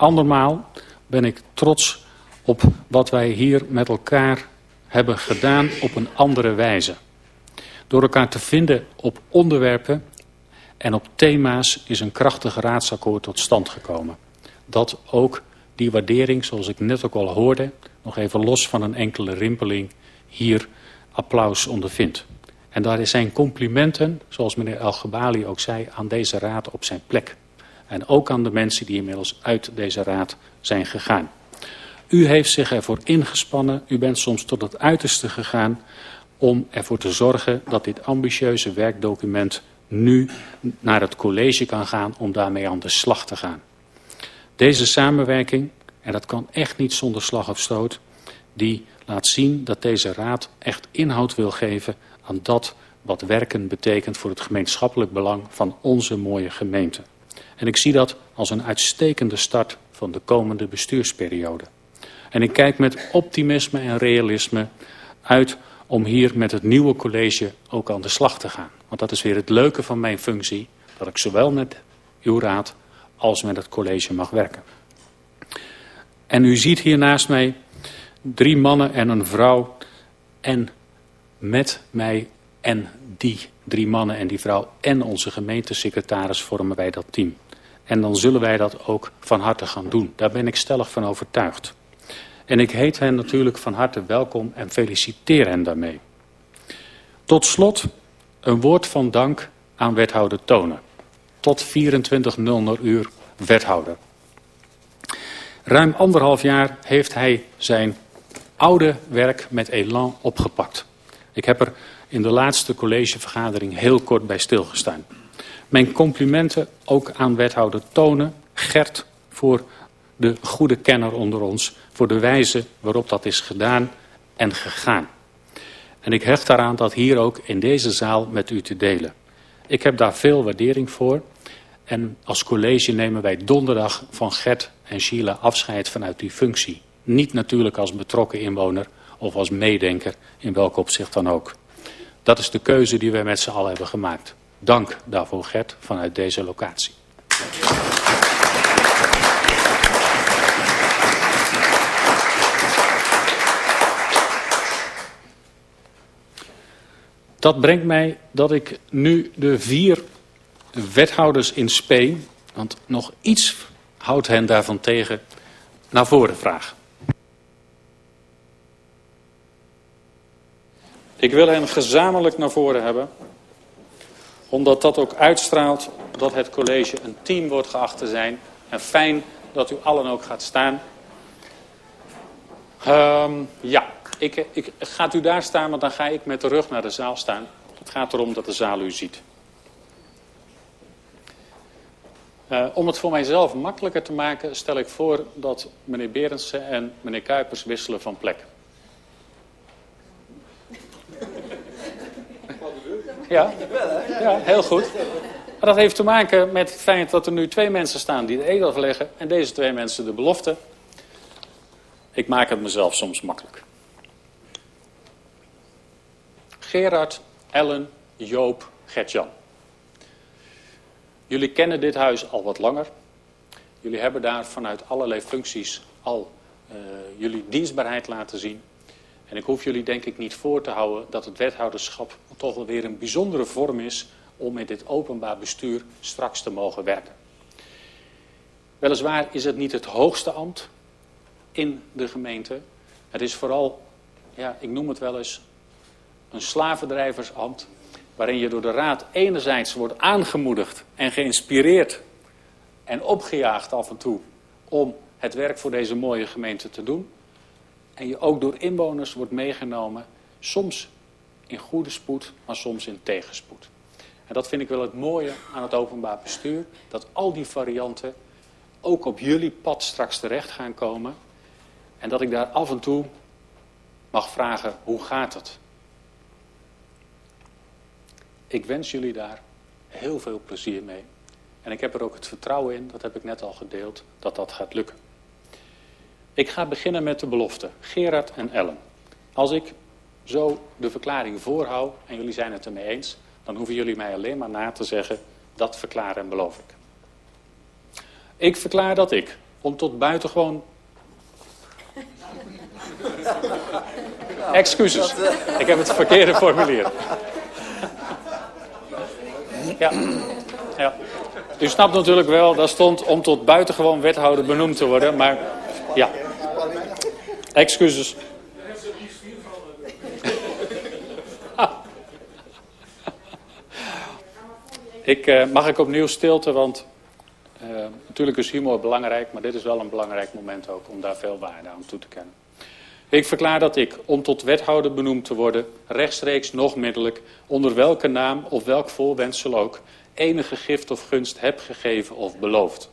Andermaal ben ik trots op wat wij hier met elkaar hebben gedaan op een andere wijze. Door elkaar te vinden op onderwerpen en op thema's is een krachtig raadsakkoord tot stand gekomen. Dat ook die waardering, zoals ik net ook al hoorde, nog even los van een enkele rimpeling, hier applaus ondervindt. En daar zijn complimenten, zoals meneer El Gebali ook zei, aan deze raad op zijn plek. En ook aan de mensen die inmiddels uit deze raad zijn gegaan. U heeft zich ervoor ingespannen, u bent soms tot het uiterste gegaan om ervoor te zorgen dat dit ambitieuze werkdocument nu naar het college kan gaan om daarmee aan de slag te gaan. Deze samenwerking, en dat kan echt niet zonder slag of stoot, die laat zien dat deze raad echt inhoud wil geven aan dat wat werken betekent voor het gemeenschappelijk belang van onze mooie gemeente. En ik zie dat als een uitstekende start van de komende bestuursperiode. En ik kijk met optimisme en realisme uit om hier met het nieuwe college ook aan de slag te gaan. Want dat is weer het leuke van mijn functie, dat ik zowel met uw raad als met het college mag werken. En u ziet hier naast mij drie mannen en een vrouw en met mij en die drie mannen en die vrouw en onze gemeentesecretaris vormen wij dat team. En dan zullen wij dat ook van harte gaan doen. Daar ben ik stellig van overtuigd. En ik heet hen natuurlijk van harte welkom en feliciteer hen daarmee. Tot slot een woord van dank aan wethouder Tonen. Tot 24.00 uur wethouder. Ruim anderhalf jaar heeft hij zijn oude werk met elan opgepakt. Ik heb er in de laatste collegevergadering heel kort bij stilgestaan. Mijn complimenten ook aan wethouder Tonen, Gert, voor de goede kenner onder ons, voor de wijze waarop dat is gedaan en gegaan. En ik hecht daaraan dat hier ook in deze zaal met u te delen. Ik heb daar veel waardering voor. En als college nemen wij donderdag van Gert en Sheila afscheid vanuit die functie. Niet natuurlijk als betrokken inwoner of als meedenker, in welk opzicht dan ook. Dat is de keuze die wij met z'n allen hebben gemaakt. Dank daarvoor Gert vanuit deze locatie. Dat brengt mij dat ik nu de vier wethouders in spe, want nog iets houdt hen daarvan tegen, naar voren vraag. Ik wil hen gezamenlijk naar voren hebben, omdat dat ook uitstraalt dat het college een team wordt geacht te zijn. En fijn dat u allen ook gaat staan. Ehm, ja, ik, ik, gaat u daar staan, want dan ga ik met de rug naar de zaal staan. Het gaat erom dat de zaal u ziet. Uh, om het voor mijzelf makkelijker te maken, stel ik voor dat meneer Berendsen en meneer Kuipers wisselen van plek. Ja, ja heel goed. Maar dat heeft te maken met het feit dat er nu twee mensen staan die de eed afleggen en deze twee mensen de belofte. Ik maak het mezelf soms makkelijk. Gerard, Ellen, Joop, Gertjan. Jullie kennen dit huis al wat langer. Jullie hebben daar vanuit allerlei functies al uh, jullie dienstbaarheid laten zien. En ik hoef jullie denk ik niet voor te houden dat het wethouderschap toch wel weer een bijzondere vorm is om in dit openbaar bestuur straks te mogen werken. Weliswaar is het niet het hoogste ambt in de gemeente. Het is vooral, ja, ik noem het wel eens, een slavendrijversambt. Waarin je door de raad enerzijds wordt aangemoedigd en geïnspireerd en opgejaagd af en toe om het werk voor deze mooie gemeente te doen. En je ook door inwoners wordt meegenomen, soms in goede spoed, maar soms in tegenspoed. En dat vind ik wel het mooie aan het openbaar bestuur, dat al die varianten ook op jullie pad straks terecht gaan komen. En dat ik daar af en toe mag vragen, hoe gaat het? Ik wens jullie daar heel veel plezier mee. En ik heb er ook het vertrouwen in, dat heb ik net al gedeeld, dat dat gaat lukken. Ik ga beginnen met de belofte. Gerard en Ellen. Als ik zo de verklaring voorhoud en jullie zijn het ermee eens, dan hoeven jullie mij alleen maar na te zeggen, dat verklaar en beloof ik. Ik verklaar dat ik, om tot buitengewoon... Excuses, ik heb het verkeerde formulier. Ja, ja. U snapt natuurlijk wel, daar stond om tot buitengewoon wethouder benoemd te worden, maar ja. Excuses. *laughs* Ik, eh, mag ik opnieuw stilte, want eh, natuurlijk is humor belangrijk, maar dit is wel een belangrijk moment ook om daar veel waarde aan toe te kennen. Ik verklaar dat ik, om tot wethouder benoemd te worden, rechtstreeks nog middelijk, onder welke naam of welk voorwendsel ook, enige gift of gunst heb gegeven of beloofd.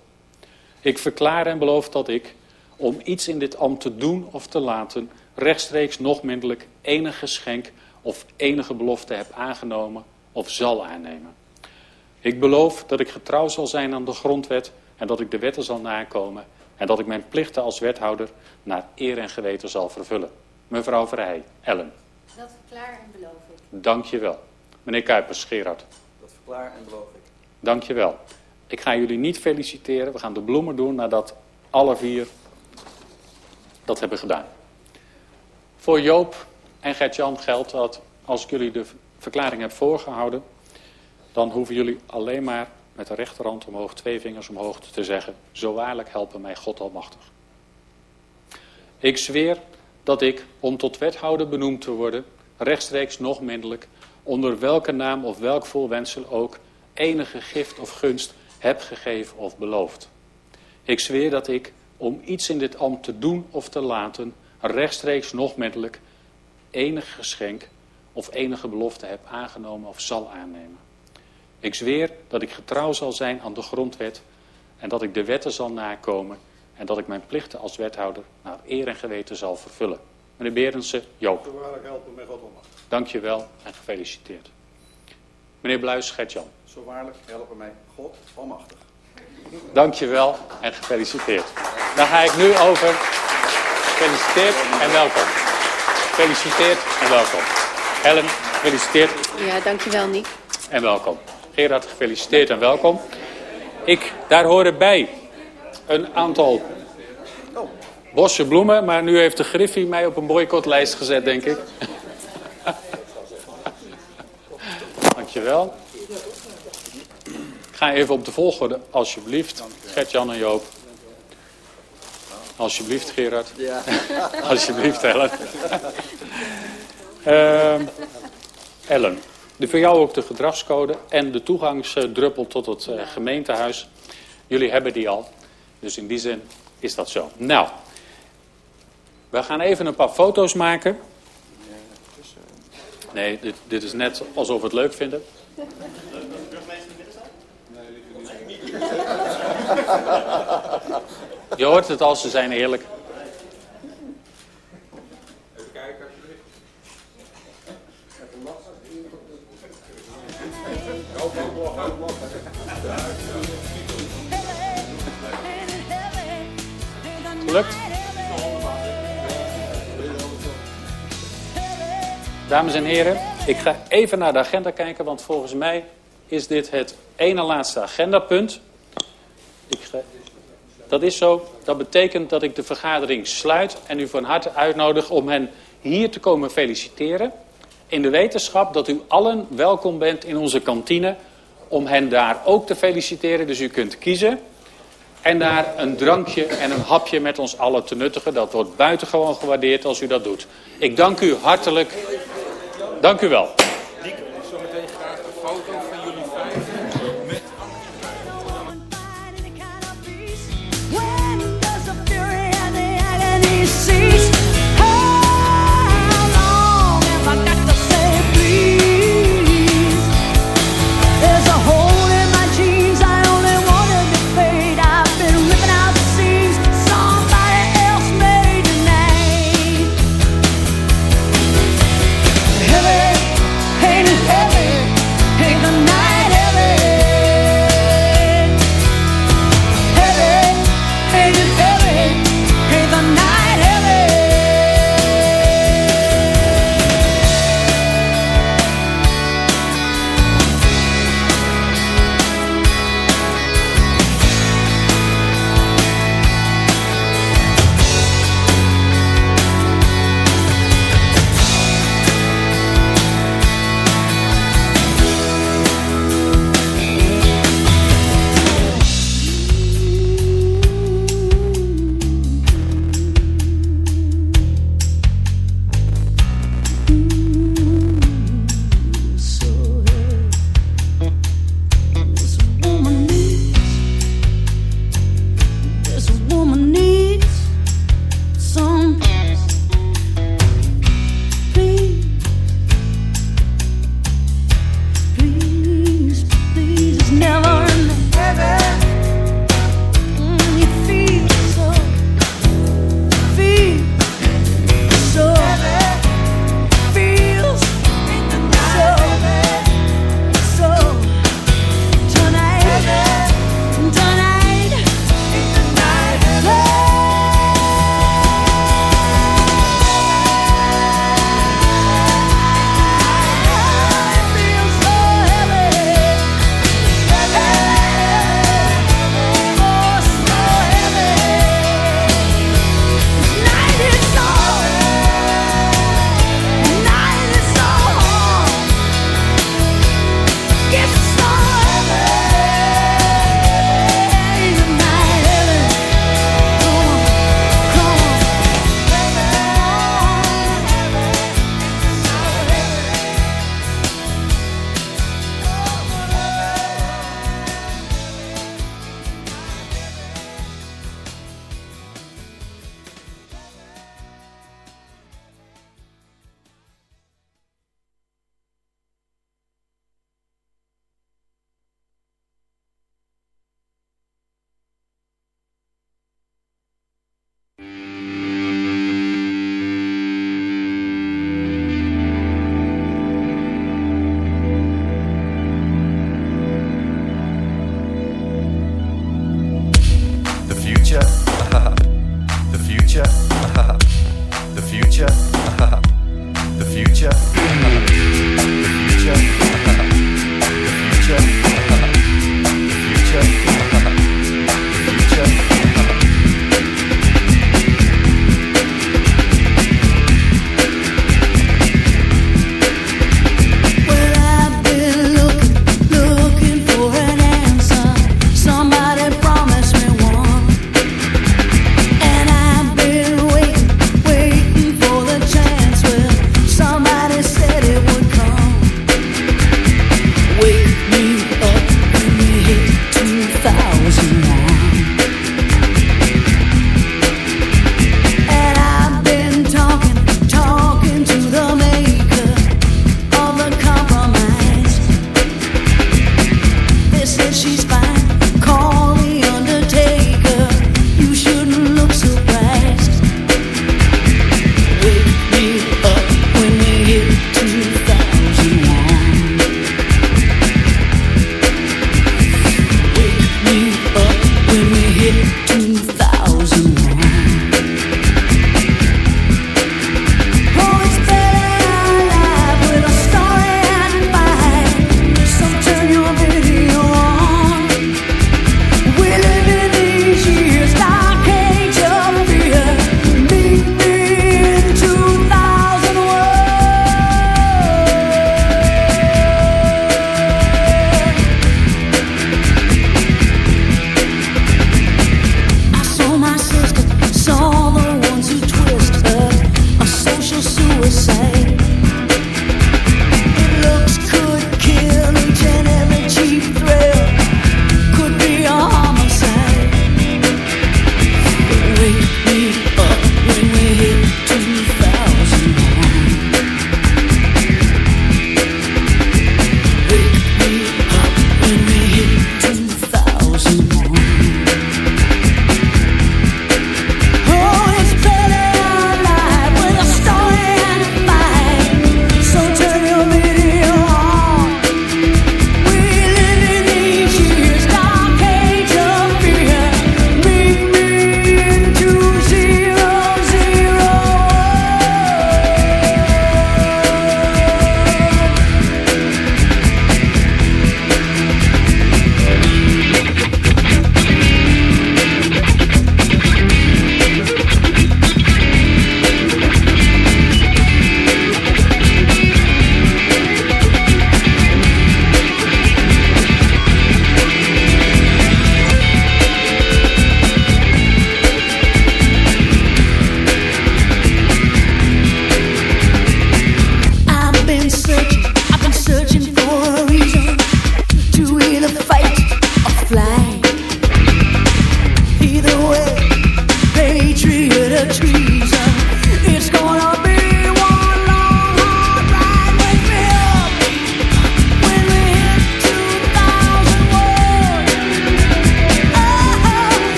Ik verklaar en beloof dat ik, om iets in dit ambt te doen of te laten, rechtstreeks nog middelijk enig geschenk of enige belofte heb aangenomen of zal aannemen. Ik beloof dat ik getrouw zal zijn aan de grondwet en dat ik de wetten zal nakomen en dat ik mijn plichten als wethouder naar eer en geweten zal vervullen. Mevrouw Verheij, Ellen. Dat verklaar en beloof ik. Dank je wel. Meneer Kuipers, Gerard. Dat verklaar en beloof ik. Dank je wel. Ik ga jullie niet feliciteren. We gaan de bloemen doen nadat alle vier dat hebben gedaan. Voor Joop en Gert-Jan geldt dat als ik jullie de verklaring heb voorgehouden... dan hoeven jullie alleen maar met de rechterhand omhoog, twee vingers omhoog te zeggen... zo waarlijk helpen mij God almachtig. Ik zweer dat ik, om tot wethouder benoemd te worden... rechtstreeks nog middelijk, onder welke naam of welk voorwendsel ook... enige gift of gunst heb gegeven of beloofd. Ik zweer dat ik, om iets in dit ambt te doen of te laten... rechtstreeks nog middelijk enig geschenk of enige belofte heb aangenomen of zal aannemen. Ik zweer dat ik getrouw zal zijn aan de grondwet en dat ik de wetten zal nakomen en dat ik mijn plichten als wethouder naar eer en geweten zal vervullen. Meneer Berendsen, Joop. Zo waarlijk helpen met God. Dank je wel en gefeliciteerd. Meneer Bluis, Gert-Jan. Zo waarlijk helpen mij God almachtig. Dank je wel en gefeliciteerd. Dan ga ik nu over. Gefeliciteerd en welkom. Gefeliciteerd en welkom. Ellen, gefeliciteerd Ja, dankjewel Niek. en welkom. Gerard, gefeliciteerd en welkom. Ik, daar horen bij een aantal bosse bloemen, maar nu heeft de Griffie mij op een boycottlijst gezet, denk ik. *laughs* Dankjewel. Ga even op de volgorde, alsjeblieft. Gert-Jan en Joop. Alsjeblieft, Gerard. Ja. *laughs* alsjeblieft, Ellen. Ehm, Ellen, de, voor jou ook de gedragscode en de toegangsdruppel tot het eh, gemeentehuis. Jullie hebben die al, dus in die zin is dat zo. Nou, we gaan even een paar foto's maken. Nee, dit, dit is net alsof we het leuk vinden. Je hoort het al, ze zijn eerlijk. Gelukt? Dames en heren, ik ga even naar de agenda kijken, want volgens mij is dit het ene laatste agendapunt. Dat is zo. Dat betekent dat ik de vergadering sluit en u van harte uitnodig om hen hier te komen feliciteren. In de wetenschap dat u allen welkom bent in onze kantine om hen daar ook te feliciteren. Dus u kunt kiezen. En daar een drankje en een hapje met ons allen te nuttigen. Dat wordt buitengewoon gewaardeerd als u dat doet. Ik dank u hartelijk. Dank u wel.